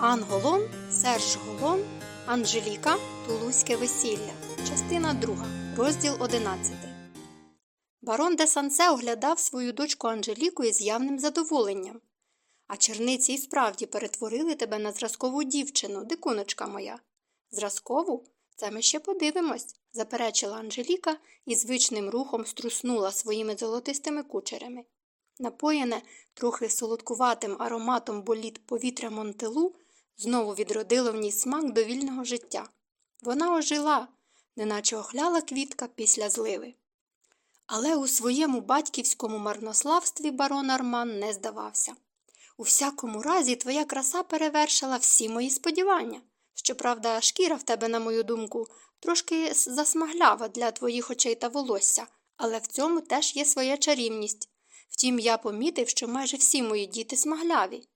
Анголон, Серж Голон, Анжеліка, Тулузьке весілля. Частина 2, розділ 11. Барон де Сансе оглядав свою дочку Анжеліку із явним задоволенням. А черниці і справді перетворили тебе на зразкову дівчину, дикуночка моя. Зразкову? Це ми ще подивимось, заперечила Анжеліка і звичним рухом струснула своїми золотистими кучерями. Напоєне трохи солодкуватим ароматом боліт повітря Монтелу знову відродило в ній смак довільного життя. Вона ожила, неначе охляла квітка після зливи. Але у своєму батьківському марнославстві барон Арман не здавався. У всякому разі, твоя краса перевершила всі мої сподівання. Щоправда, шкіра в тебе, на мою думку, трошки засмаглява для твоїх очей та волосся, але в цьому теж є своя чарівність. Втім, я помітив, що майже всі мої діти смагляві.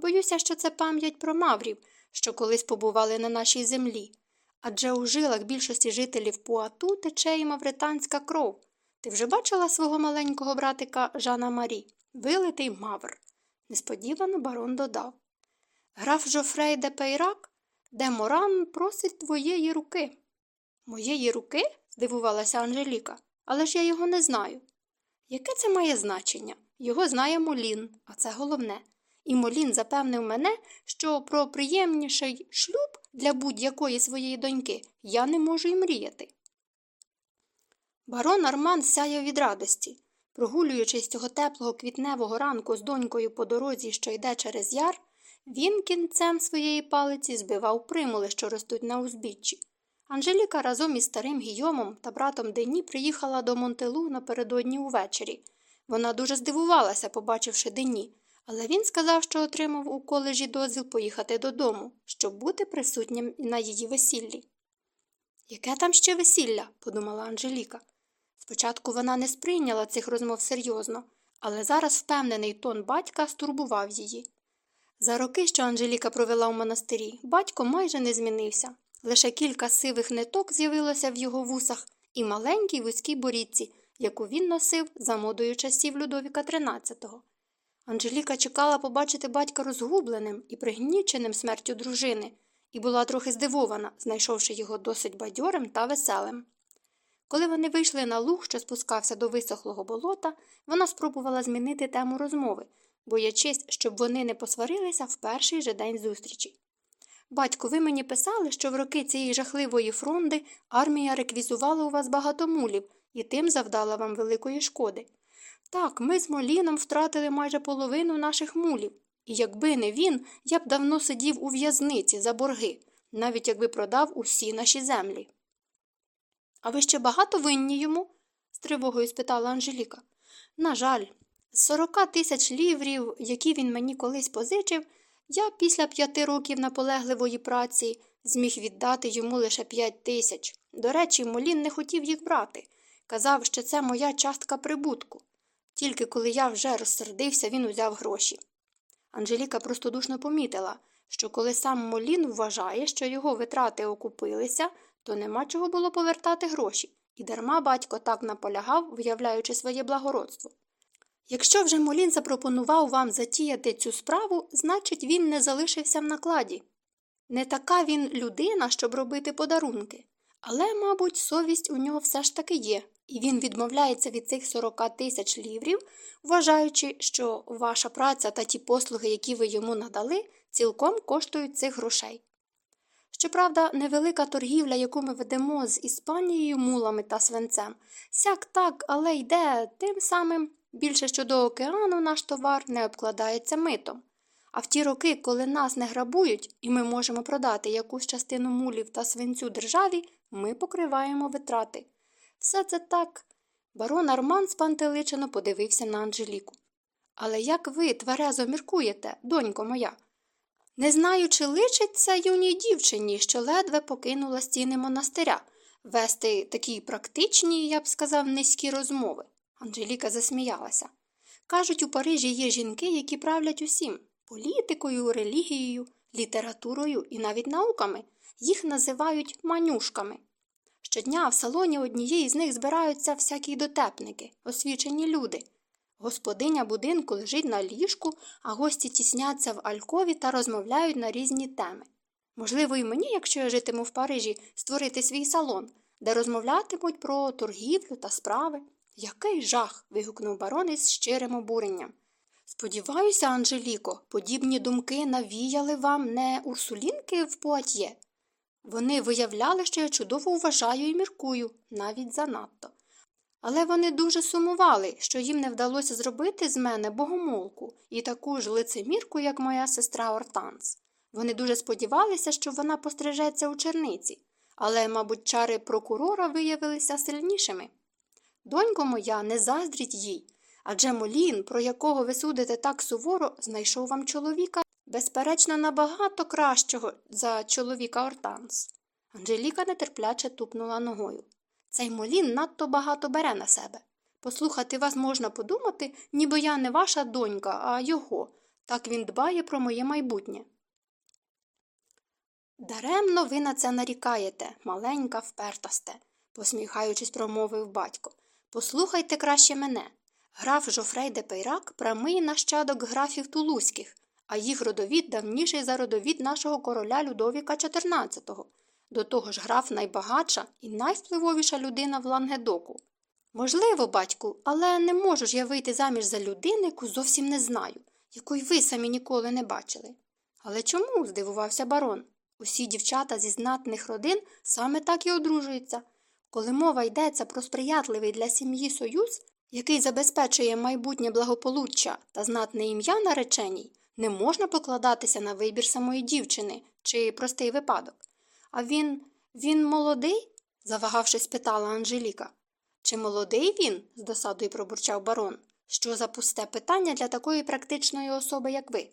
Боюся, що це пам'ять про маврів, що колись побували на нашій землі. Адже у жилах більшості жителів Пуату тече і мавританська кров. Ти вже бачила свого маленького братика Жана Марі, вилитий мавр. Несподівано барон додав. Граф Жофрей де Пейрак, де Моран просить твоєї руки. Моєї руки? здивувалася Анжеліка, але ж я його не знаю. Яке це має значення? Його знає Молін, а це головне. І Молін запевнив мене, що про приємніший шлюб для будь-якої своєї доньки я не можу й мріяти. Барон Арман сяяв від радості. Прогулюючись цього теплого квітневого ранку з донькою по дорозі, що йде через яр, він кінцем своєї палиці збивав примули, що ростуть на узбіччі. Анжеліка разом із старим Гійомом та братом Дені приїхала до Монтелу напередодні увечері. Вона дуже здивувалася, побачивши Дені, але він сказав, що отримав у коледжі дозвіл поїхати додому, щоб бути присутнім на її весіллі. Яке там ще весілля? подумала Анжеліка. Спочатку вона не сприйняла цих розмов серйозно, але зараз впевнений тон батька стурбував її. За роки, що Анжеліка провела в монастирі, батько майже не змінився. Лише кілька сивих ниток з'явилося в його вусах і маленькій вузькій борідці, яку він носив за модою часів Людовіка XIII. Анжеліка чекала побачити батька розгубленим і пригніченим смертю дружини, і була трохи здивована, знайшовши його досить бадьорим та веселим. Коли вони вийшли на луг, що спускався до висохлого болота, вона спробувала змінити тему розмови, боячись, щоб вони не посварилися в перший же день зустрічі. Батько, ви мені писали, що в роки цієї жахливої фронди армія реквізувала у вас багато мулів і тим завдала вам великої шкоди. Так, ми з Моліном втратили майже половину наших мулів, і якби не він, я б давно сидів у в'язниці за борги, навіть якби продав усі наші землі. А ви ще багато винні йому? з тривогою спитала Анжеліка. На жаль, з сорока тисяч ліврів, які він мені колись позичив, я після п'яти років наполегливої праці зміг віддати йому лише п'ять тисяч. До речі, Молін не хотів їх брати. Казав, що це моя частка прибутку. Тільки коли я вже розсердився, він узяв гроші. Анжеліка простодушно помітила, що коли сам Молін вважає, що його витрати окупилися, то нема чого було повертати гроші, і дарма батько так наполягав, виявляючи своє благородство. Якщо вже Молін запропонував вам затіяти цю справу, значить він не залишився в накладі. Не така він людина, щоб робити подарунки, але, мабуть, совість у нього все ж таки є, і він відмовляється від цих 40 тисяч ліврів, вважаючи, що ваша праця та ті послуги, які ви йому надали, цілком коштують цих грошей. Щоправда, невелика торгівля, яку ми ведемо з Іспанією, мулами та свинцем, сяк так, але йде тим самим. Більше щодо океану наш товар не обкладається митом. А в ті роки, коли нас не грабують, і ми можемо продати якусь частину мулів та свинцю державі, ми покриваємо витрати. Все це так. Барон Арман спантеличено подивився на Анжеліку. Але як ви тверезо міркуєте, донько моя? Не знаю, чи личить це юній дівчині, що ледве покинула стіни монастиря, вести такі практичні, я б сказав, низькі розмови. Анжеліка засміялася. Кажуть, у Парижі є жінки, які правлять усім політикою, релігією, літературою і навіть науками. Їх називають манюшками. Щодня в салоні однієї з них збираються всякі дотепники, освічені люди. Господиня будинку лежить на ліжку, а гості тісняться в алькові та розмовляють на різні теми. Можливо, і мені, якщо я житиму в Парижі, створити свій салон, де розмовлятимуть про торгівлю та справи. Який жах. вигукнув барон із щирим обуренням. Сподіваюся, Анжеліко, подібні думки навіяли вам не урсулінки в Пуатьє. Вони виявляли, що я чудово вважаю і міркую, навіть занадто. Але вони дуже сумували, що їм не вдалося зробити з мене богомолку і таку ж лицемірку, як моя сестра Ортанс. Вони дуже сподівалися, що вона пострижеться у черниці, але, мабуть, чари прокурора виявилися сильнішими. Донько моя, не заздріть їй, адже Молін, про якого ви судите так суворо, знайшов вам чоловіка, безперечно, набагато кращого за чоловіка Ортанс. Анжеліка нетерпляче тупнула ногою. Цей Молін надто багато бере на себе. Послухати вас можна подумати, ніби я не ваша донька, а його. Так він дбає про моє майбутнє. Даремно ви на це нарікаєте, маленька впертасте, посміхаючись, промовив батько. Послухайте краще мене. Граф Жофрей де Пейрак прямий нащадок графів тулузьких, а їх родовід давніший за родовід нашого короля Людовіка XIV. До того ж, граф найбагатша і найвпливовіша людина в Лангедоку. Можливо, батьку, але не можу ж я вийти заміж за людину, яку зовсім не знаю, якої ви самі ніколи не бачили. Але чому? здивувався барон. Усі дівчата зі знатних родин саме так і одружуються. Коли мова йдеться про сприятливий для сім'ї союз, який забезпечує майбутнє благополуччя та знатне ім'я нареченій, не можна покладатися на вибір самої дівчини чи простий випадок. А він він молодий? завагавшись, питала Анжеліка. Чи молодий він? з досадою пробурчав барон. Що за пусте питання для такої практичної особи, як ви?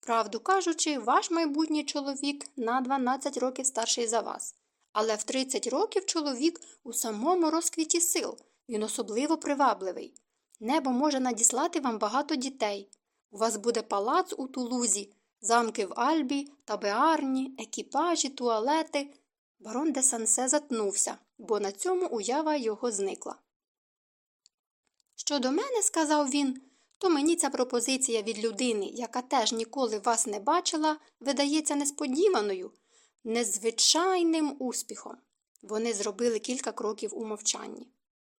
Правду кажучи, ваш майбутній чоловік на 12 років старший за вас. Але в 30 років чоловік у самому розквіті сил, він особливо привабливий. Небо може надіслати вам багато дітей. У вас буде палац у тулузі, замки в Альбі, табеарні, екіпажі, туалети. Барон де Сансе затнувся, бо на цьому уява його зникла. Щодо мене, сказав він, то мені ця пропозиція від людини, яка теж ніколи вас не бачила, видається несподіваною, незвичайним успіхом. Вони зробили кілька кроків у мовчанні.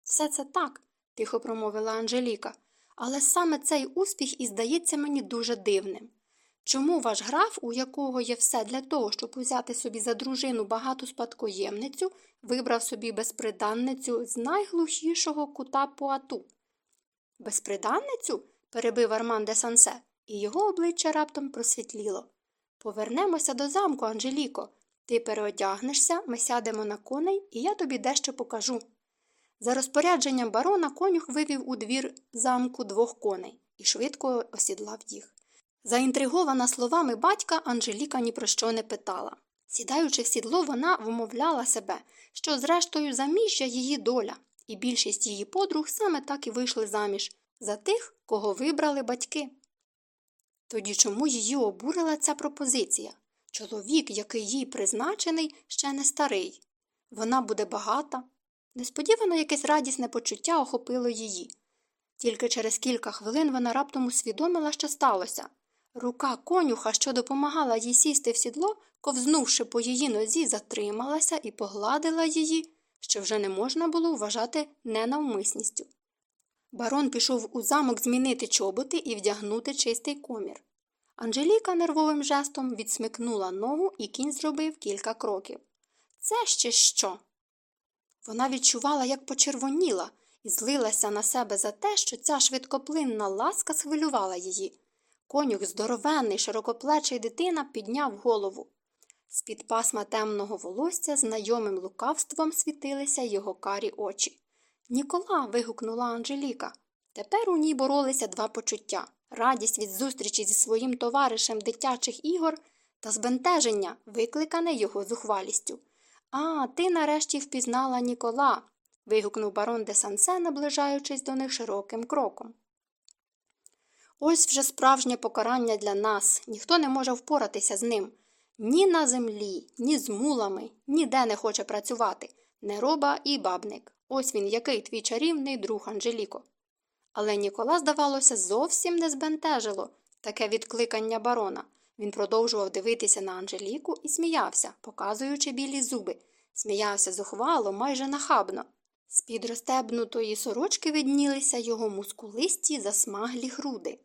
Все це так, тихо промовила Анжеліка, але саме цей успіх і здається мені дуже дивним. Чому ваш граф, у якого є все для того, щоб узяти собі за дружину багату спадкоємницю, вибрав собі безприданницю з найглухішого кута Пуату? Безприданницю? перебив Арман де Сансе, і його обличчя раптом просвітліло. Повернемося до замку, Анжеліко. Ти переодягнешся, ми сядемо на коней, і я тобі дещо покажу. За розпорядженням барона конюх вивів у двір замку двох коней і швидко осідлав їх. Заінтригована словами батька, Анжеліка ні про що не питала. Сідаючи в сідло, вона вмовляла себе, що, зрештою, заміжжя її доля, і більшість її подруг саме так і вийшли заміж за тих, кого вибрали батьки. Тоді чому її обурила ця пропозиція? Чоловік, який їй призначений, ще не старий. Вона буде багата. Несподівано якесь радісне почуття охопило її. Тільки через кілька хвилин вона раптом усвідомила, що сталося. Рука конюха, що допомагала їй сісти в сідло, ковзнувши по її нозі, затрималася і погладила її, що вже не можна було вважати ненавмисністю. Барон пішов у замок змінити чоботи і вдягнути чистий комір. Анжеліка нервовим жестом відсмикнула ногу, і кінь зробив кілька кроків. Це ще що? Вона відчувала, як почервоніла, і злилася на себе за те, що ця швидкоплинна ласка схвилювала її. Конюх, здоровенний, широкоплечий дитина, підняв голову. З під пасма темного волосся знайомим лукавством світилися його карі очі. Нікола. вигукнула Анжеліка. Тепер у ній боролися два почуття радість від зустрічі зі своїм товаришем дитячих ігор та збентеження, викликане його зухвалістю. А, ти нарешті впізнала Нікола. вигукнув барон де Сансе, наближаючись до них широким кроком. Ось вже справжнє покарання для нас, ніхто не може впоратися з ним. Ні на землі, ні з мулами, ніде не хоче працювати. Нероба і бабник. Ось він, який твій чарівний друг Анжеліко. Але Нікола, здавалося, зовсім не збентежило таке відкликання барона. Він продовжував дивитися на Анжеліку і сміявся, показуючи білі зуби. Сміявся зухвало, майже нахабно. З під розтебнутої сорочки виднілися його мускулисті засмаглі груди.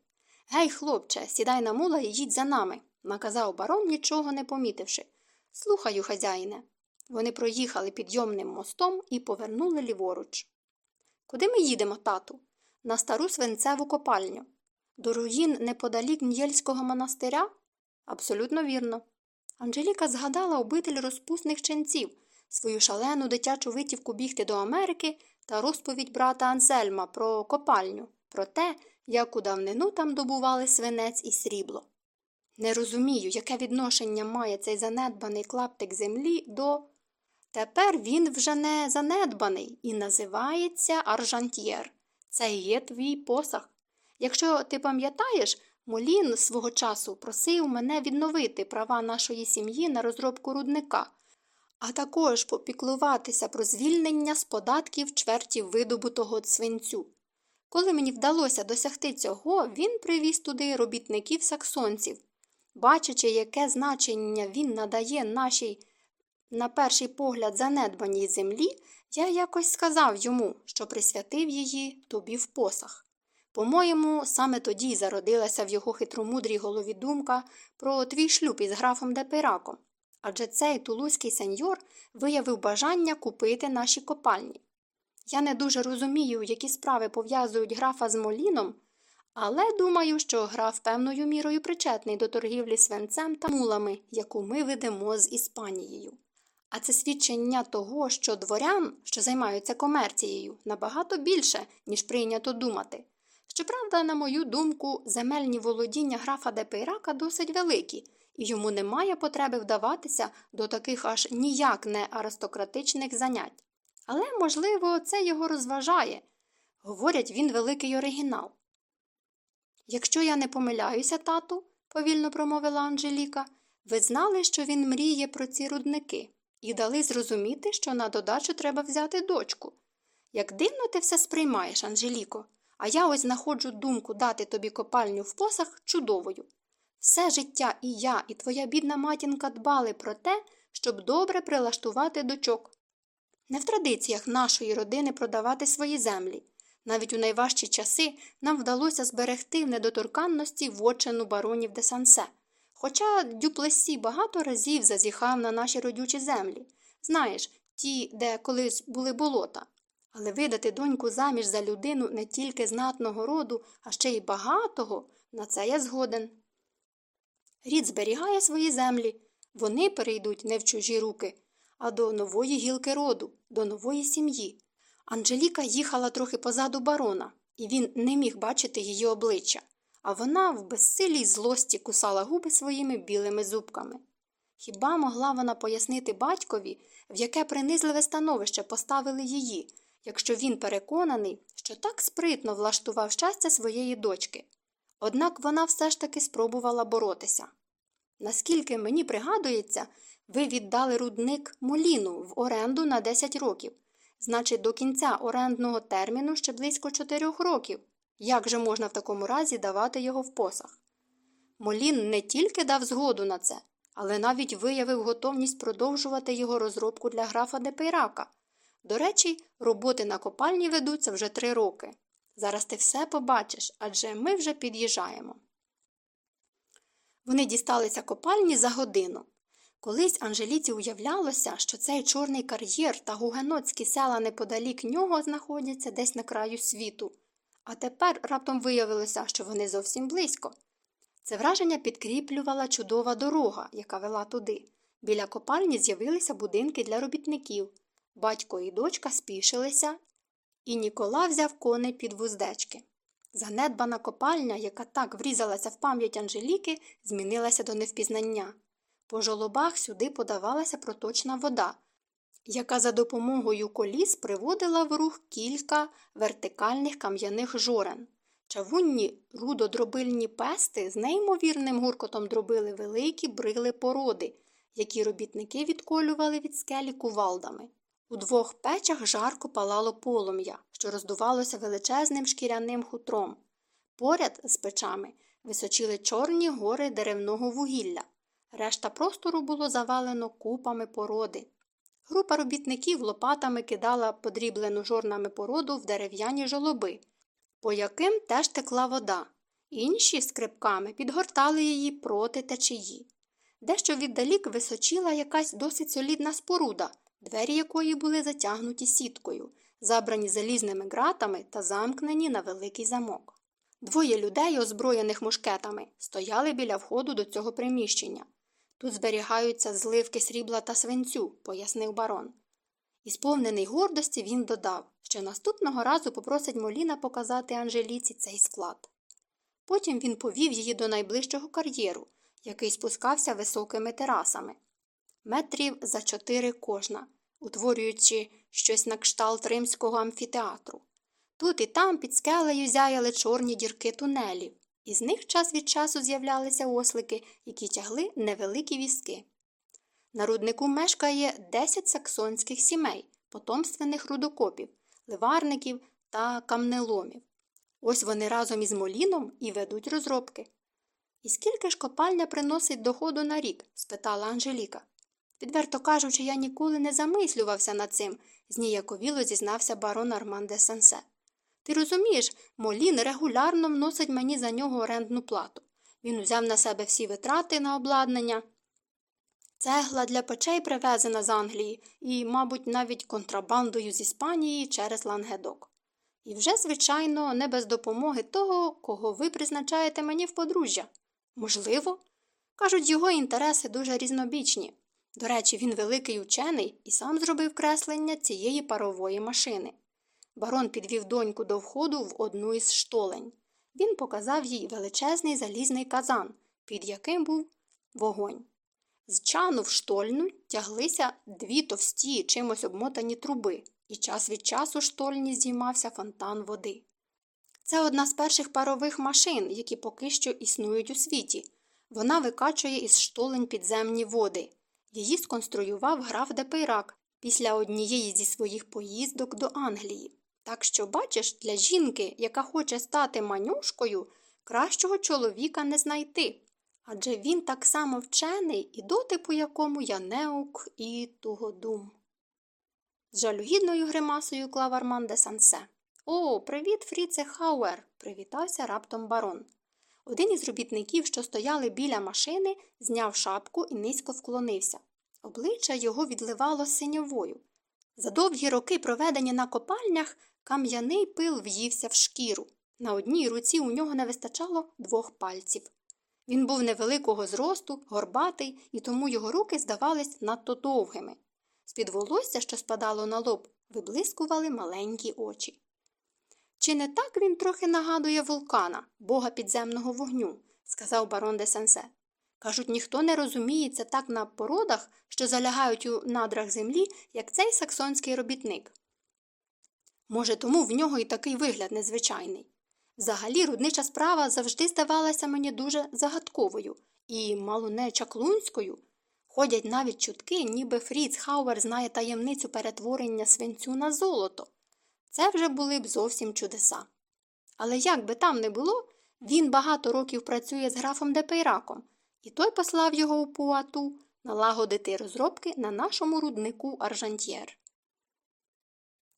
Гей, хлопче, сідай на мула і їдь за нами, наказав барон, нічого не помітивши. Слухаю, хазяїне. Вони проїхали підйомним мостом і повернули ліворуч. Куди ми їдемо, тату? На стару свинцеву копальню. До руїн неподалік Нєльського монастиря? Абсолютно вірно. Анжеліка згадала обитель розпусних ченців, свою шалену дитячу витівку бігти до Америки та розповідь брата Ансельма про копальню, про те, як у давнину там добували свинець і срібло. Не розумію, яке відношення має цей занедбаний клаптик землі до. Тепер він вже не занедбаний і називається Аржантьєр. Це є твій посах. Якщо ти пам'ятаєш, Молін свого часу просив мене відновити права нашої сім'ї на розробку рудника, а також попіклуватися про звільнення з податків чвертів видобутого свинцю. Коли мені вдалося досягти цього, він привіз туди робітників саксонців. Бачачи, яке значення він надає нашій, на перший погляд, занедбаній землі, я якось сказав йому, що присвятив її тобі в посах. По-моєму, саме тоді зародилася в його хитромудрій голові думка про твій шлюб із графом Депираком, адже цей тулузький сеньор виявив бажання купити наші копальні. Я не дуже розумію, які справи пов'язують графа з Моліном, але думаю, що граф певною мірою причетний до торгівлі свинцем та мулами, яку ми ведемо з Іспанією. А це свідчення того, що дворян, що займаються комерцією, набагато більше, ніж прийнято думати. Щоправда, на мою думку, земельні володіння графа Депейрака досить великі, і йому немає потреби вдаватися до таких аж ніяк не аристократичних занять. Але, можливо, це його розважає. Говорять, він великий оригінал. Якщо я не помиляюся, тату, повільно промовила Анжеліка, ви знали, що він мріє про ці рудники, і дали зрозуміти, що на додачу треба взяти дочку. Як дивно ти все сприймаєш, Анжеліко, а я ось знаходжу думку дати тобі копальню в посах чудовою. Все життя і я, і твоя бідна матінка дбали про те, щоб добре прилаштувати дочок. Не в традиціях нашої родини продавати свої землі. Навіть у найважчі часи нам вдалося зберегти в недоторканності вотчину баронів де Сансе. Хоча Дюплесі багато разів зазіхав на наші родючі землі, знаєш, ті, де колись були болота. Але видати доньку заміж за людину не тільки знатного роду, а ще й багатого, на це я згоден. Рід зберігає свої землі, вони перейдуть не в чужі руки, а до нової гілки роду, до нової сім'ї. Анжеліка їхала трохи позаду барона, і він не міг бачити її обличчя, а вона в безсилій злості кусала губи своїми білими зубками. Хіба могла вона пояснити батькові, в яке принизливе становище поставили її, якщо він переконаний, що так спритно влаштував щастя своєї дочки? Однак вона все ж таки спробувала боротися. Наскільки мені пригадується, ви віддали рудник Моліну в оренду на 10 років. Значить, до кінця орендного терміну ще близько чотирьох років. Як же можна в такому разі давати його в посах? Молін не тільки дав згоду на це, але навіть виявив готовність продовжувати його розробку для графа Депейрака. До речі, роботи на копальні ведуться вже три роки. Зараз ти все побачиш, адже ми вже під'їжджаємо. Вони дісталися копальні за годину. Колись Анжеліці уявлялося, що цей чорний кар'єр та гугенотські села неподалік нього знаходяться десь на краю світу, а тепер раптом виявилося, що вони зовсім близько. Це враження підкріплювала чудова дорога, яка вела туди. Біля копальні з'явилися будинки для робітників. Батько і дочка спішилися, і Нікола взяв коней під вуздечки. Занедбана копальня, яка так врізалася в пам'ять Анжеліки, змінилася до невпізнання. По жолобах сюди подавалася проточна вода, яка за допомогою коліс приводила в рух кілька вертикальних кам'яних жорен. Чавунні рудодробильні пести з неймовірним гуркотом дробили великі брили породи, які робітники відколювали від скелі кувалдами. У двох печах жарко палало полум'я, що роздувалося величезним шкіряним хутром. Поряд з печами височили чорні гори деревного вугілля. Решта простору було завалено купами породи. Група робітників лопатами кидала подріблену жорнами породу в дерев'яні жолоби, по яким теж текла вода. Інші скрипками підгортали її проти течії. Дещо віддалік височила якась досить солідна споруда, двері якої були затягнуті сіткою, забрані залізними ґратами та замкнені на великий замок. Двоє людей, озброєних мушкетами, стояли біля входу до цього приміщення. Тут зберігаються зливки срібла та свинцю, пояснив барон. І сповнений гордості він додав, що наступного разу попросить Моліна показати Анжеліці цей склад. Потім він повів її до найближчого кар'єру, який спускався високими терасами, метрів за чотири кожна, утворюючи щось на кшталт римського амфітеатру. Тут і там під скелею зяяли чорні дірки тунелів, і з них час від часу з'являлися ослики, які тягли невеликі візки. На руднику мешкає 10 саксонських сімей, потомственних рудокопів, ливарників та камнеломів. Ось вони разом із Моліном і ведуть розробки. І скільки ж копальня приносить доходу на рік? спитала Анжеліка. Відверто кажучи, я ніколи не замислювався над цим, зніяковіло зізнався барон Арман де Сансе. Ти розумієш, Молін регулярно вносить мені за нього орендну плату. Він узяв на себе всі витрати на обладнання. Цегла для печей привезена з Англії і, мабуть, навіть контрабандою з Іспанії через Лангедок. І вже, звичайно, не без допомоги того, кого ви призначаєте мені в подружжя. Можливо. Кажуть, його інтереси дуже різнобічні. До речі, він великий учений і сам зробив креслення цієї парової машини. Барон підвів доньку до входу в одну із штолень. Він показав їй величезний залізний казан, під яким був вогонь. З чану в штольну тяглися дві товсті, чимось обмотані труби, і час від часу штольні здіймався фонтан води. Це одна з перших парових машин, які поки що існують у світі. Вона викачує із штолень підземні води. Її сконструював граф де Пейрак після однієї зі своїх поїздок до Англії. Так що, бачиш, для жінки, яка хоче стати монашкою, кращого чоловіка не знайти. Адже він так само вчений і дотепний, як я неук і тугодум. З жалюгідною гримасою клав Арман де Сансе. О, привіт, Фріце Хауер! привітався раптом барон. Один із робітників, що стояли біля машини, зняв шапку і низько вклонився. Обличчя його відливало синьовою. За довгі роки, проведені на копальнях, кам'яний пил в'ївся в шкіру. На одній руці у нього не вистачало двох пальців. Він був невеликого зросту, горбатий, і тому його руки здавались надто довгими. З під волосся, що спадало на лоб, виблискували маленькі очі. Чи не так він трохи нагадує вулкана, бога підземного вогню, сказав барон де Сенсе. Кажуть, ніхто не розуміється так на породах, що залягають у надрах землі, як цей саксонський робітник. Може, тому в нього і такий вигляд незвичайний. Взагалі, руднича справа завжди здавалася мені дуже загадковою і мало не чаклунською. Ходять навіть чутки, ніби Фріц Хауер знає таємницю перетворення свинцю на золото. Це вже були б зовсім чудеса. Але як би там не було, він багато років працює з графом де Пейраком, і той послав його у Пуату налагодити розробки на нашому руднику Аржантьєр.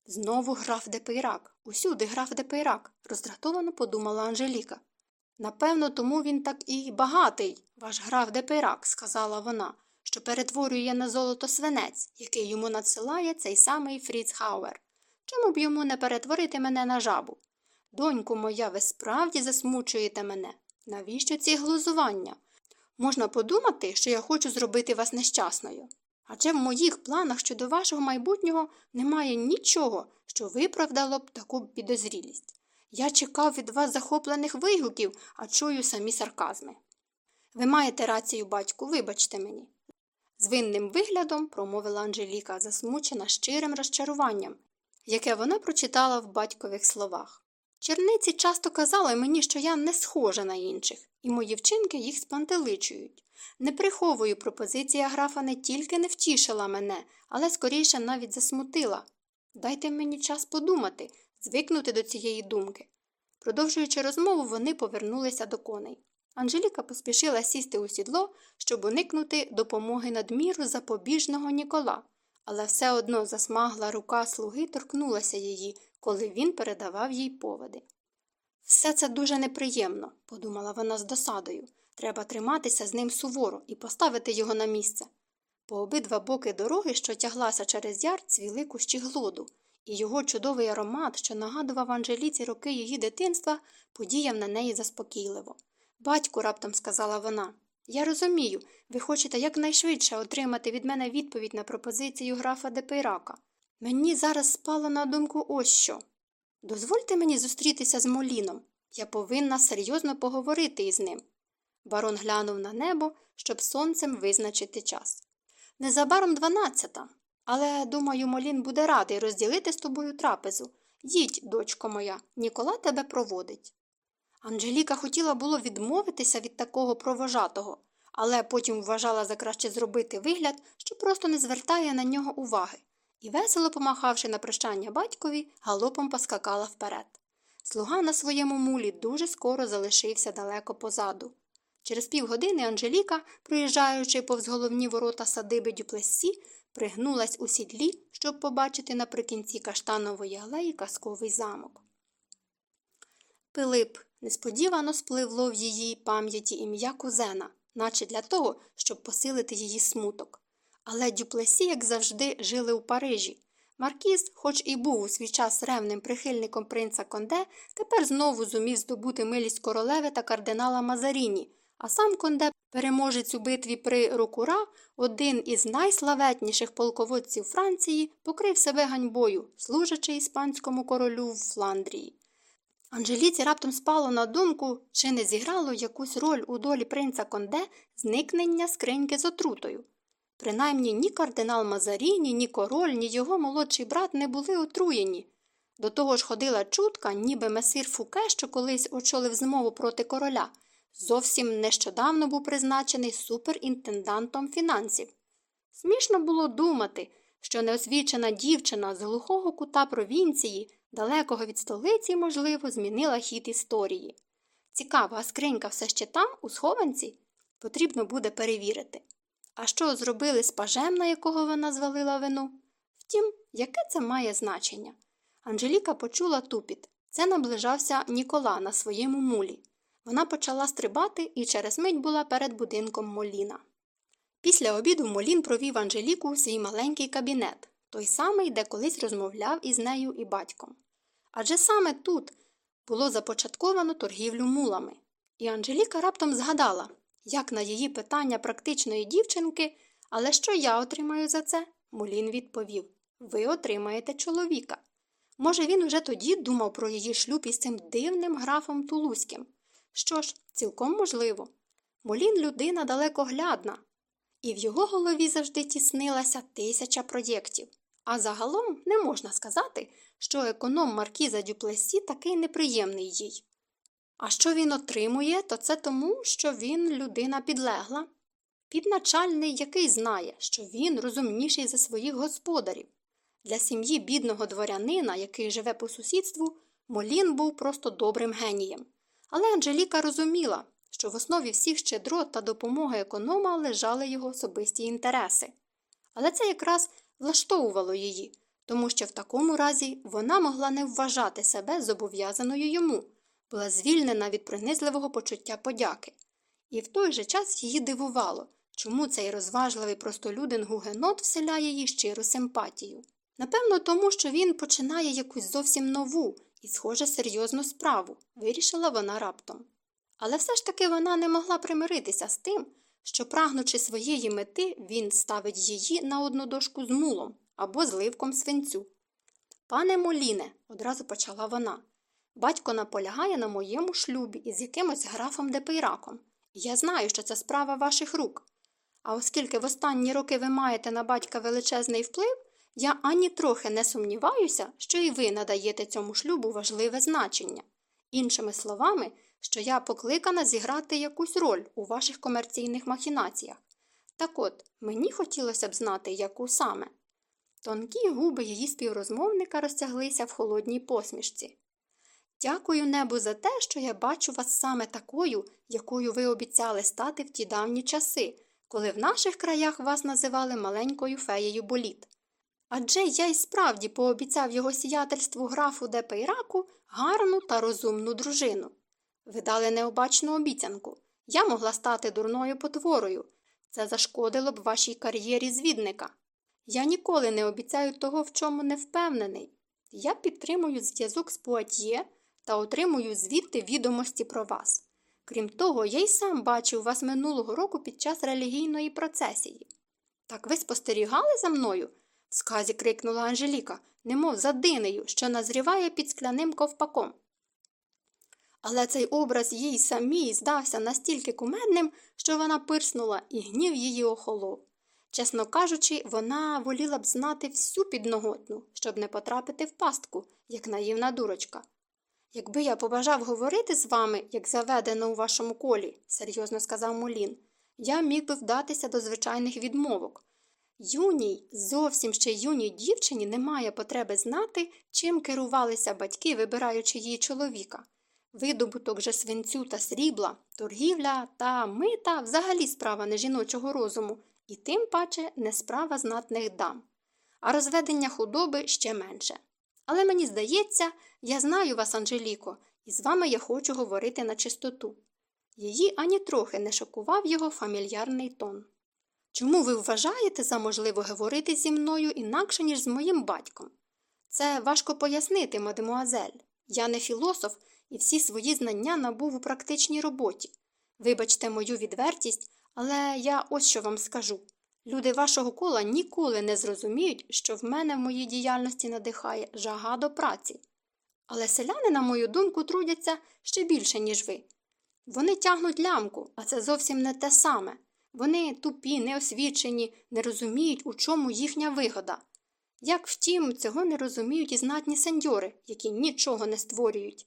Знову граф де Пейрак, усюди граф Депейрак, роздратовано подумала Анжеліка. Напевно, тому він так і багатий, ваш граф де Пейрак, сказала вона, що перетворює на золото свинець, який йому надсилає цей самий Фріц Хауер. Чому б йому не перетворити мене на жабу? Донько моя, ви справді засмучуєте мене. Навіщо ці глузування? Можна подумати, що я хочу зробити вас нещасною. Адже в моїх планах щодо вашого майбутнього немає нічого, що виправдало б таку підозрілість. Я чекав від вас захоплених вигуків, а чую самі сарказми. Ви маєте рацію, батьку, вибачте мені. З винним виглядом промовила Анжеліка, засмучена щирим розчаруванням, яке вона прочитала в батькових словах. Черниці часто казали мені, що я не схожа на інших, і мої вчинки їх спантеличують. Не приховую, пропозиція графа не тільки не втішила мене, але скоріше навіть засмутила. Дайте мені час подумати, звикнути до цієї думки. Продовжуючи розмову, вони повернулися до коней. Анжеліка поспішила сісти у сідло, щоб уникнути допомоги надміру запобіжного Нікола, але все одно засмагла рука слуги торкнулася її, коли він передавав їй поводи. Все це дуже неприємно, подумала вона з досадою. Треба триматися з ним суворо і поставити його на місце. По обидва боки дороги, що тяглася через яр, цвіли кущі глоду, і його чудовий аромат, що нагадував Анжеліці роки її дитинства, подіяв на неї заспокійливо. Батьку, раптом сказала вона, я розумію, ви хочете якнайшвидше отримати від мене відповідь на пропозицію графа Депейрака. Мені зараз спало на думку ось що. Дозвольте мені зустрітися з Моліном. Я повинна серйозно поговорити із ним. Барон глянув на небо, щоб сонцем визначити час. Незабаром дванадцята, але, думаю, Молін буде радий розділити з тобою трапезу. Їдь, дочко моя, Нікола тебе проводить. Анжеліка хотіла було відмовитися від такого провожатого, але потім вважала за краще зробити вигляд, що просто не звертає на нього уваги, і, весело помахавши на прощання батькові, галопом поскакала вперед. Слуга на своєму мулі дуже скоро залишився далеко позаду. Через півгодини Анжеліка, проїжджаючи повз головні ворота садиби Дюплесі, пригнулась у сідлі, щоб побачити наприкінці каштанової алеї казковий замок. Пилип несподівано спливло в її пам'яті ім'я кузена, наче для того, щоб посилити її смуток. Але Дюплесі, як завжди, жили у Парижі. Маркіз, хоч і був у свій час ревним прихильником принца Конде, тепер знову зумів здобути милість королеви та кардинала Мазаріні, а сам Конде, переможець у битві при Рокура, один із найславетніших полководців Франції, покрив себе ганьбою, служачи іспанському королю в Фландрії. Анжеліці раптом спало на думку, чи не зіграло якусь роль у долі принца Конде зникнення скриньки з отрутою. Принаймні ні кардинал Мазаріні, ні король, ні його молодший брат не були отруєні. До того ж ходила чутка, ніби месир Фуке, що колись очолив змову проти короля, зовсім нещодавно був призначений суперінтендантом фінансів. Смішно було думати, що неосвічена дівчина з глухого кута провінції, далекого від столиці, можливо, змінила хід історії. Цікаво, а скринька все ще там, у схованці? Потрібно буде перевірити. А що зробили з пажем, на якого вона звалила вину? Втім, яке це має значення? Анжеліка почула тупіт. Це наближався Нікола на своєму мулі. Вона почала стрибати і через мить була перед будинком Моліна. Після обіду Молін провів Анжеліку у свій маленький кабінет, той самий, де колись розмовляв із нею і батьком. Адже саме тут було започатковано торгівлю мулами. І Анжеліка раптом згадала, як на її питання практичної дівчинки, але що я отримаю за це? Молін відповів Ви отримаєте чоловіка. Може, він уже тоді думав про її шлюб із цим дивним графом Тулузьким. Що ж, цілком можливо. Молін людина далекоглядна, і в його голові завжди тіснилася тисяча проєктів. А загалом не можна сказати, що економ Маркіза Дюплесі такий неприємний їй. А що він отримує, то це тому, що він людина підлегла. Підначальний, який знає, що він розумніший за своїх господарів. Для сім'ї бідного дворянина, який живе по сусідству, Молін був просто добрим генієм. Але Анжеліка розуміла, що в основі всіх щедрот та допомоги економа лежали його особисті інтереси. Але це якраз влаштовувало її, тому що в такому разі вона могла не вважати себе зобов'язаною йому, була звільнена від принизливого почуття подяки. І в той же час її дивувало, чому цей розважливий простолюдин гугенот вселяє їй щиру симпатію. Напевно, тому що він починає якусь зовсім нову і, схоже, серйозну справу, вирішила вона раптом. Але все ж таки вона не могла примиритися з тим, що, прагнучи своєї мети, він ставить її на одну дошку з мулом або зливком свинцю. Пане Моліне, одразу почала вона, батько наполягає на моєму шлюбі із якимось графом де Пейраком, я знаю, що це справа ваших рук. А оскільки в останні роки ви маєте на батька величезний вплив, я ані трохи не сумніваюся, що і ви надаєте цьому шлюбу важливе значення. Іншими словами, що я покликана зіграти якусь роль у ваших комерційних махінаціях. Так от, мені хотілося б знати, яку саме. Тонкі губи її співрозмовника розтяглися в холодній посмішці. Дякую небу за те, що я бачу вас саме такою, якою ви обіцяли стати в ті давні часи, коли в наших краях вас називали маленькою феєю боліт. Адже я й справді пообіцяв його сіятельству графу Депейраку гарну та розумну дружину. Ви дали необачну обіцянку. Я могла стати дурною потворою. Це зашкодило б вашій кар'єрі звідника. Я ніколи не обіцяю того, в чому не впевнений. Я підтримую зв'язок з Пуатьє та отримую звідти відомості про вас. Крім того, я й сам бачив вас минулого року під час релігійної процесії. Так ви спостерігали за мною? в сказі крикнула Анжеліка, немов за динею, що назріває під скляним ковпаком. Але цей образ їй самій здався настільки кумедним, що вона пирснула і гнів її охолов. Чесно кажучи, вона воліла б знати всю підноготну, щоб не потрапити в пастку, як наївна дурочка. Якби я побажав говорити з вами, як заведено у вашому колі, серйозно сказав Мулін, я міг би вдатися до звичайних відмовок. Юній, зовсім ще юній дівчині немає потреби знати, чим керувалися батьки, вибираючи її чоловіка. Видобуток же свинцю та срібла, торгівля та мита взагалі справа не жіночого розуму, і тим паче не справа знатних дам, а розведення худоби ще менше. Але мені здається, я знаю вас, Анжеліко, і з вами я хочу говорити на чистоту. Її ані трохи не шокував його фамільярний тон. Чому ви вважаєте за можливо говорити зі мною інакше, ніж з моїм батьком? Це важко пояснити, мадемуазель. Я не філософ і всі свої знання набув у практичній роботі. Вибачте мою відвертість, але я ось що вам скажу. Люди вашого кола ніколи не зрозуміють, що в мене в моїй діяльності надихає жага до праці. Але селяни, на мою думку, трудяться ще більше, ніж ви. Вони тягнуть лямку, а це зовсім не те саме. Вони тупі, неосвічені, не розуміють, у чому їхня вигода. Як втім, цього не розуміють і знатні сеньори, які нічого не створюють.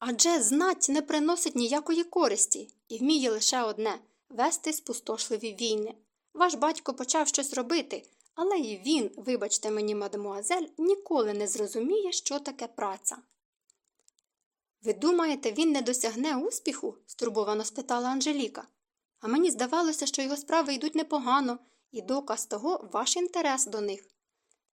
Адже знать не приносить ніякої користі і вміє лише одне вести спустошливі війни. Ваш батько почав щось робити, але і він, вибачте мені, мадемуазель, ніколи не зрозуміє, що таке праця. Ви думаєте, він не досягне успіху? стурбовано спитала Анжеліка. А мені здавалося, що його справи йдуть непогано, і доказ того ваш інтерес до них.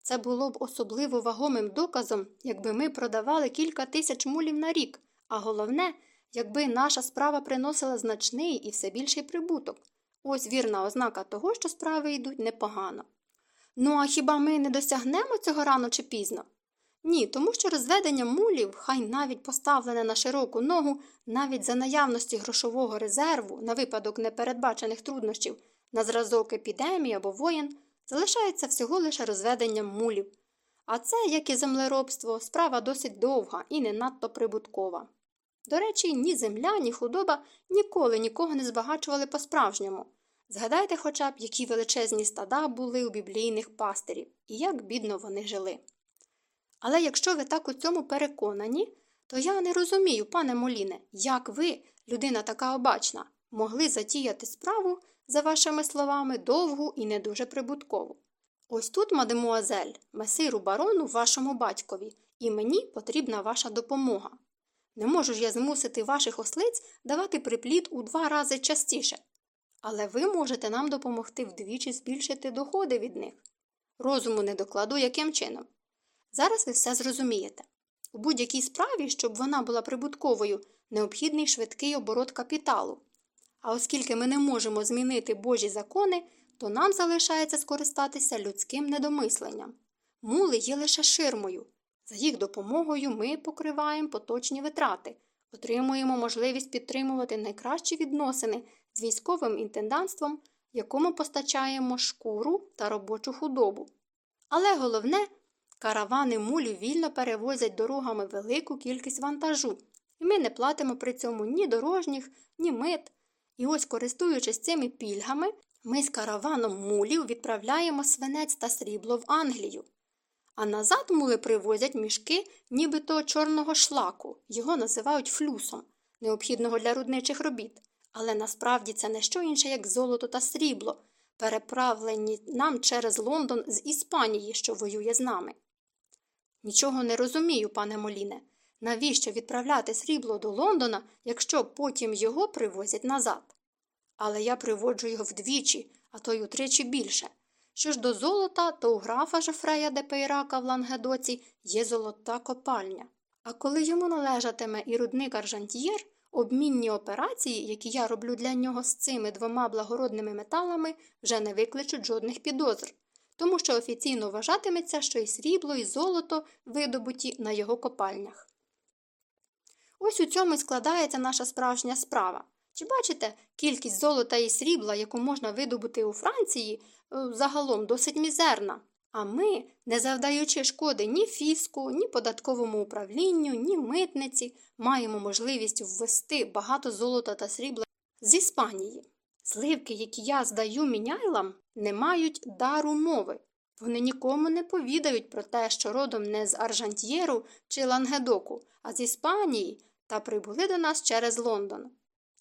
Це було б особливо вагомим доказом, якби ми продавали кілька тисяч мулів на рік, а головне, якби наша справа приносила значний і все більший прибуток. Ось вірна ознака того, що справи йдуть непогано. Ну, а хіба ми не досягнемо цього рано чи пізно? Ні, тому що розведення мулів, хай навіть поставлене на широку ногу, навіть за наявності грошового резерву на випадок непередбачених труднощів, на зразок епідемії або воєн, залишається всього лише розведенням мулів. А це, як і землеробство, справа досить довга і не надто прибуткова. До речі, ні земля, ні худоба ніколи нікого не збагачували по-справжньому. Згадайте хоча б, які величезні стада були у біблійних пастирів і як бідно вони жили. Але якщо ви так у цьому переконані, то я не розумію, пане Моліне, як ви, людина така обачна, могли затіяти справу, за вашими словами, довгу і не дуже прибуткову. Ось тут, мадемуазель, месиру барону вашому батькові, і мені потрібна ваша допомога. Не можу ж я змусити ваших ослиць давати приплід у два рази частіше. Але ви можете нам допомогти вдвічі збільшити доходи від них. Розуму не докладу, яким чином. Зараз ви все зрозумієте. У будь-якій справі, щоб вона була прибутковою, необхідний швидкий оборот капіталу. А оскільки ми не можемо змінити Божі закони, то нам залишається скористатися людським недомисленням. Мули є лише ширмою. За їх допомогою ми покриваємо поточні витрати, отримуємо можливість підтримувати найкращі відносини з військовим інтендантством, якому постачаємо шкуру та робочу худобу. Але головне, каравани мулів вільно перевозять дорогами велику кількість вантажу, і ми не платимо при цьому ні дорожніх, ні мит. І ось, користуючись цими пільгами, ми з караваном мулів відправляємо свинець та срібло в Англію. А назад мули привозять мішки нібито чорного шлаку, його називають флюсом. необхідного для рудничих робіт. Але насправді це не що інше, як золото та срібло, переправлені нам через Лондон з Іспанії, що воює з нами. Нічого не розумію, пане Моліне. Навіщо відправляти срібло до Лондона, якщо потім його привозять назад? Але я приводжу його вдвічі, а то й утричі більше. Що ж до золота, то у графа Жофрея де Пейрака в Лангедоці є золота копальня. А коли йому належатиме і рудник Аржантьєр, обмінні операції, які я роблю для нього з цими двома благородними металами, вже не викличуть жодних підозр, тому що офіційно вважатиметься, що і срібло, і золото видобуті на його копальнях. Ось у цьому й складається наша справжня справа. Чи бачите, кількість золота і срібла, яку можна видобути у Франції, е, загалом досить мізерна. А ми, не завдаючи шкоди ні фіску, ні податковому управлінню, ні митниці, маємо можливість ввести багато золота та срібла з Іспанії. Сливки, які я здаю міняйлам, не мають дару мови. Вони нікому не повідають про те, що родом не з Аржантьєру чи Лангедоку, а з Іспанії та прибули до нас через Лондон.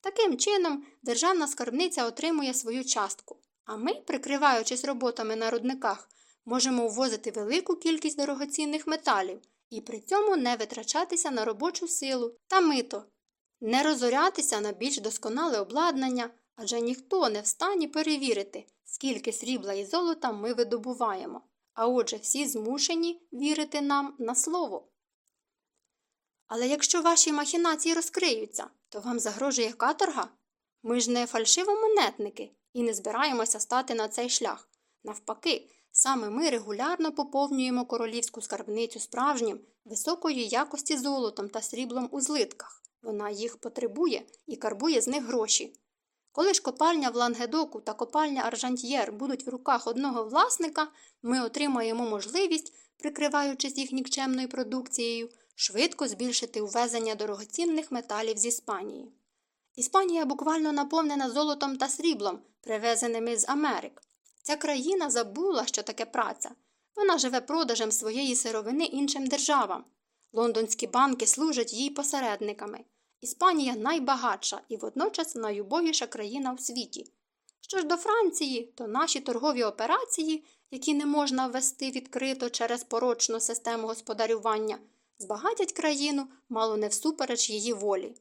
Таким чином, державна скарбниця отримує свою частку, а ми, прикриваючись роботами на рудниках, можемо ввозити велику кількість дорогоцінних металів і при цьому не витрачатися на робочу силу та мито, не розорятися на більш досконале обладнання, адже ніхто не в стані перевірити, скільки срібла і золота ми видобуваємо. А отже, всі змушені вірити нам на слово. Але якщо ваші махінації розкриються, то вам загрожує каторга? Ми ж не фальшивомонетники і не збираємося стати на цей шлях. Навпаки, саме ми регулярно поповнюємо королівську скарбницю справжнім, високої якості золотом та сріблом у злитках. Вона їх потребує і карбує з них гроші. Коли ж копальня в Лангедоку та копальня Аржантьєр будуть в руках одного власника, ми отримаємо можливість, прикриваючись їх нікчемною продукцією, швидко збільшити увезення дорогоцінних металів з Іспанії. Іспанія буквально наповнена золотом та сріблом, привезеними з Америк. Ця країна забула, що таке праця. Вона живе продажем своєї сировини іншим державам. Лондонські банки служать їй посередниками. Іспанія найбагатша і водночас найубогіша країна у світі. Що ж до Франції, то наші торгові операції, які не можна ввести відкрито через порочну систему господарювання, збагатять країну мало не всупереч її волі.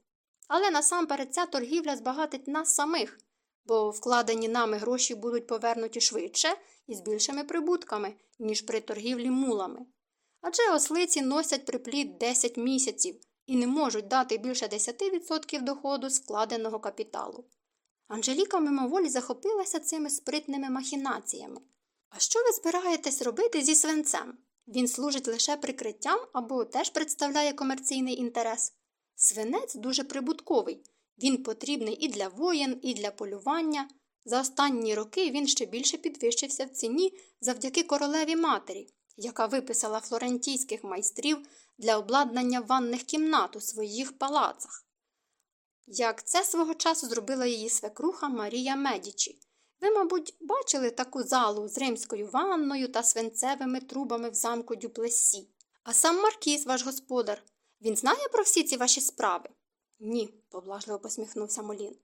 Але насамперед ця торгівля збагатить нас самих, бо вкладені нами гроші будуть повернуті швидше і з більшими прибутками, ніж при торгівлі мулами. Адже ослиці носять приплід 10 місяців і не можуть дати більше 10% доходу складеного капіталу. Анжеліка мимоволі захопилася цими спритними махінаціями. А що ви збираєтесь робити зі свинцем? Він служить лише прикриттям або теж представляє комерційний інтерес. Свинець дуже прибутковий, він потрібний і для воєн, і для полювання. За останні роки він ще більше підвищився в ціні завдяки королеві матері, яка виписала флорентійських майстрів для обладнання ванних кімнат у своїх палацах. Як це свого часу зробила її свекруха Марія Медічі. Ви, мабуть, бачили таку залу з римською ванною та свинцевими трубами в замку Дюплесі. А сам Маркіз, ваш господар, він знає про всі ці ваші справи? Ні, поблажливо посміхнувся Молін.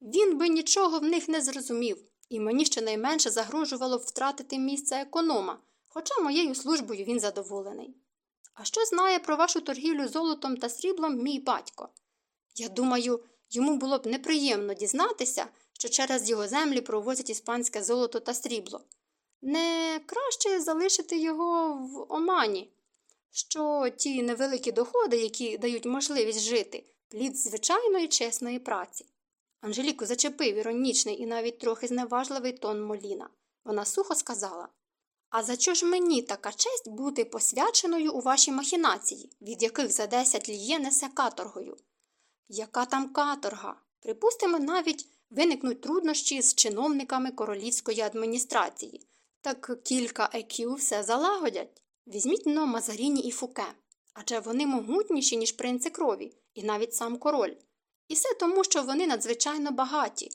Він би нічого в них не зрозумів, і мені щонайменше загрожувало втратити місце економа, хоча моєю службою він задоволений. А що знає про вашу торгівлю золотом та сріблом мій батько? Я думаю, йому було б неприємно дізнатися, що через його землі провозять іспанське золото та срібло. Не краще залишити його в омані, що ті невеликі доходи, які дають можливість жити, плід звичайної чесної праці. Анжеліку зачепив іронічний і навіть трохи зневажливий тон Моліна. Вона сухо сказала А за що ж мені така честь бути посвяченою у вашій махінації, від яких за десять ліє несе каторгою? Яка там каторга? Припустимо, навіть виникнуть труднощі з чиновниками королівської адміністрації. Так кілька екю все залагодять. Візьміть но Мазаріні і Фуке, адже вони могутніші, ніж принци крові, і навіть сам король. І все тому, що вони надзвичайно багаті.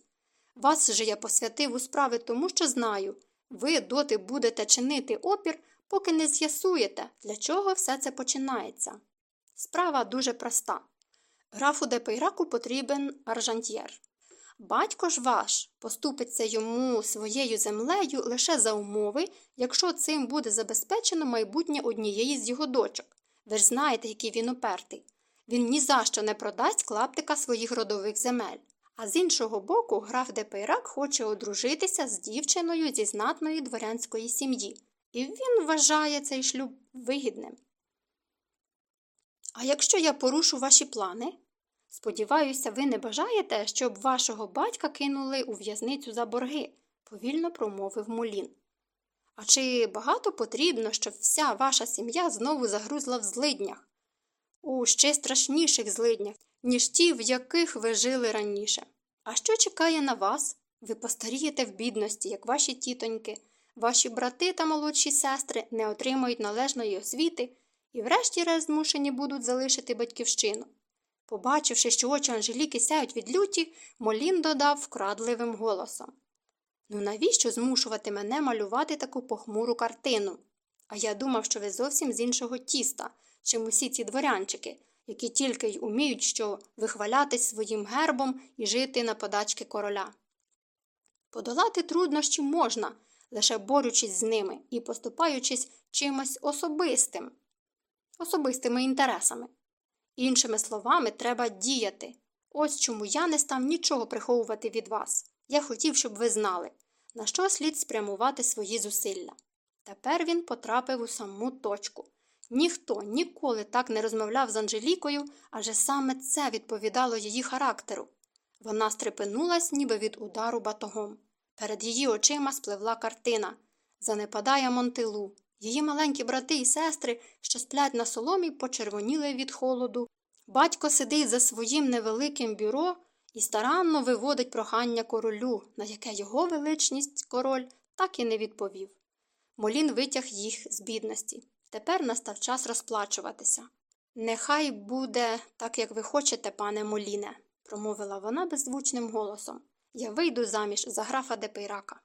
Вас же я посвятив у справи тому, що знаю, ви доти будете чинити опір, поки не з'ясуєте, для чого все це починається. Справа дуже проста. Графу де Пейраку потрібен аржантьєр. Батько ж ваш поступиться йому своєю землею лише за умови, якщо цим буде забезпечено майбутнє однієї з його дочок. Ви ж знаєте, який він упертий. Він ні за що не продасть клаптика своїх родових земель. А з іншого боку, граф де Пейрак хоче одружитися з дівчиною зі знатної дворянської сім'ї, і він вважає цей шлюб вигідним. А якщо я порушу ваші плани? Сподіваюся, ви не бажаєте, щоб вашого батька кинули у в'язницю за борги, повільно промовив Молін. А чи багато потрібно, щоб вся ваша сім'я знову загрузла в злиднях? У ще страшніших злиднях, ніж ті, в яких ви жили раніше. А що чекає на вас? Ви постарієте в бідності, як ваші тітоньки, ваші брати та молодші сестри не отримають належної освіти і, врешті-решт, змушені будуть залишити батьківщину. Побачивши, що очі Анжеліки сяють від люті, Молін додав вкрадливим голосом Ну навіщо змушувати мене малювати таку похмуру картину? А я думав, що ви зовсім з іншого тіста, чим усі ці дворянчики, які тільки й уміють що вихвалятись своїм гербом і жити на подачки короля. Подолати труднощі можна, лише борючись з ними і поступаючись чимось особистим, особистими інтересами. Іншими словами, треба діяти. Ось чому я не став нічого приховувати від вас. Я хотів, щоб ви знали, на що слід спрямувати свої зусилля. Тепер він потрапив у саму точку. Ніхто ніколи так не розмовляв з Анжелікою, адже саме це відповідало її характеру. Вона стрепенулась, ніби від удару батогом. Перед її очима спливла картина Занепадає Монтилу. Її маленькі брати і сестри, що сплять на соломі, почервоніли від холоду. Батько сидить за своїм невеликим бюро і старанно виводить прохання королю, на яке його величність король так і не відповів. Молін витяг їх з бідності. Тепер настав час розплачуватися. Нехай буде так, як ви хочете, пане Моліне, промовила вона беззвучним голосом. Я вийду заміж за графа Депейрака.